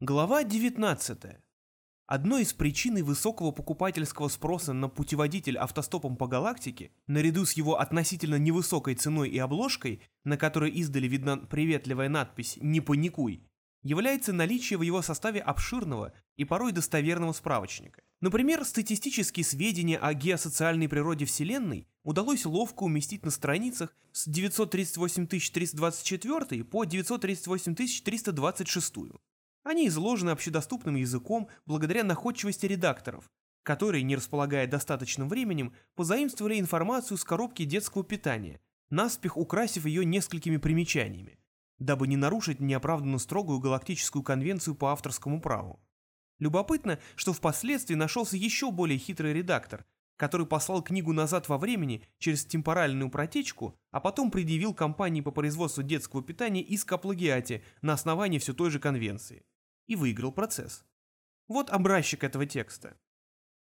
Глава 19. Одной из причин высокого покупательского спроса на путеводитель автостопом по галактике, наряду с его относительно невысокой ценой и обложкой, на которой издали видна приветливая надпись «Не паникуй», является наличие в его составе обширного и порой достоверного справочника. Например, статистические сведения о геосоциальной природе Вселенной удалось ловко уместить на страницах с 938 324 по 938 326. Они изложены общедоступным языком благодаря находчивости редакторов, которые, не располагая достаточным временем, позаимствовали информацию с коробки детского питания, наспех украсив ее несколькими примечаниями, дабы не нарушить неоправданно строгую галактическую конвенцию по авторскому праву. Любопытно, что впоследствии нашелся еще более хитрый редактор, который послал книгу назад во времени через темпоральную протечку, а потом предъявил компании по производству детского питания иск о плагиате на основании все той же конвенции и выиграл процесс. Вот образчик этого текста.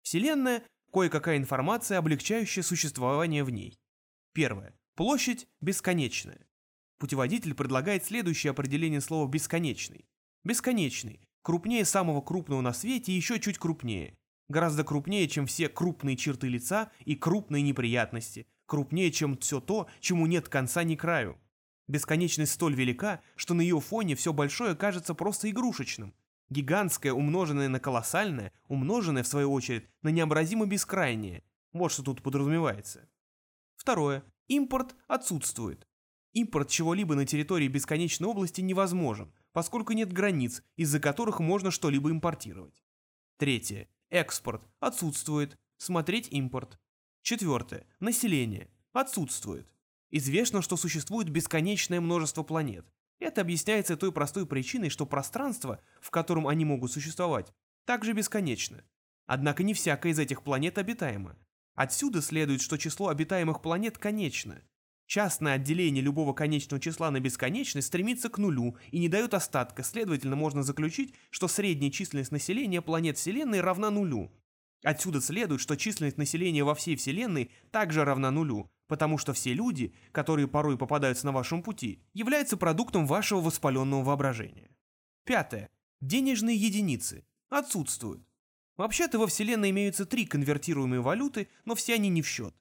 Вселенная – кое-какая информация, облегчающая существование в ней. Первое. Площадь бесконечная. Путеводитель предлагает следующее определение слова «бесконечный». Бесконечный – крупнее самого крупного на свете и еще чуть крупнее. Гораздо крупнее, чем все крупные черты лица и крупные неприятности. Крупнее, чем все то, чему нет конца ни краю. Бесконечность столь велика, что на ее фоне все большое кажется просто игрушечным. Гигантское, умноженное на колоссальное, умноженное, в свою очередь, на необразимо бескрайнее. Вот что тут подразумевается. Второе. Импорт отсутствует. Импорт чего-либо на территории бесконечной области невозможен, поскольку нет границ, из-за которых можно что-либо импортировать. Третье. Экспорт отсутствует. Смотреть импорт. Четвертое. Население отсутствует. Известно, что существует бесконечное множество планет. Это объясняется той простой причиной, что пространство, в котором они могут существовать, также бесконечно. Однако не всякая из этих планет обитаема. Отсюда следует, что число обитаемых планет конечно. Частное отделение любого конечного числа на бесконечность стремится к нулю и не дает остатка, следовательно, можно заключить, что средняя численность населения планет Вселенной равна нулю. Отсюда следует, что численность населения во всей Вселенной также равна нулю, потому что все люди, которые порой попадаются на вашем пути, являются продуктом вашего воспаленного воображения. Пятое. Денежные единицы отсутствуют. Вообще-то во Вселенной имеются три конвертируемые валюты, но все они не в счет.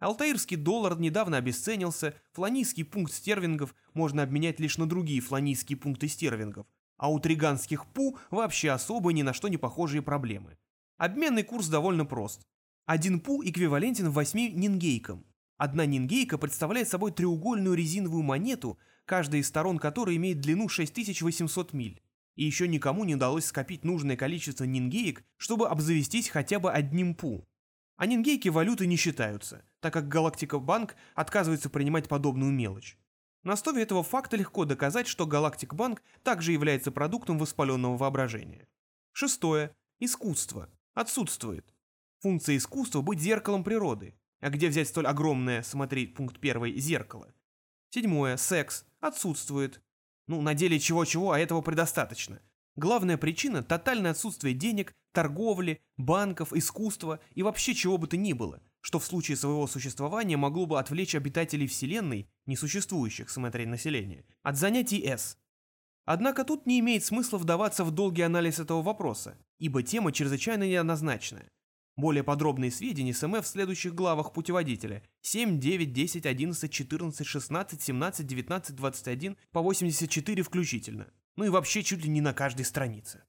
Алтаирский доллар недавно обесценился, фланийский пункт стерлингов можно обменять лишь на другие фланийские пункты стерлингов, а у триганских пу вообще особо ни на что не похожие проблемы. Обменный курс довольно прост. Один пу эквивалентен 8 нингейкам, Одна нингейка представляет собой треугольную резиновую монету, каждая из сторон которой имеет длину 6800 миль. И еще никому не удалось скопить нужное количество нингеек, чтобы обзавестись хотя бы одним пу. А нингейки валюты не считаются, так как Галактика Банк отказывается принимать подобную мелочь. На основе этого факта легко доказать, что Галактик Банк также является продуктом воспаленного воображения. Шестое. Искусство. Отсутствует. Функция искусства – быть зеркалом природы. А где взять столь огромное, смотри, пункт первый, зеркало? Седьмое, секс, отсутствует. Ну, на деле чего-чего, а этого предостаточно. Главная причина – тотальное отсутствие денег, торговли, банков, искусства и вообще чего бы то ни было, что в случае своего существования могло бы отвлечь обитателей Вселенной, несуществующих, смотри, населения, от занятий С. Однако тут не имеет смысла вдаваться в долгий анализ этого вопроса, ибо тема чрезвычайно неоднозначная. Более подробные сведения СМФ в следующих главах путеводителя 7, 9, 10, 11, 14, 16, 17, 19, 21 по 84 включительно. Ну и вообще чуть ли не на каждой странице.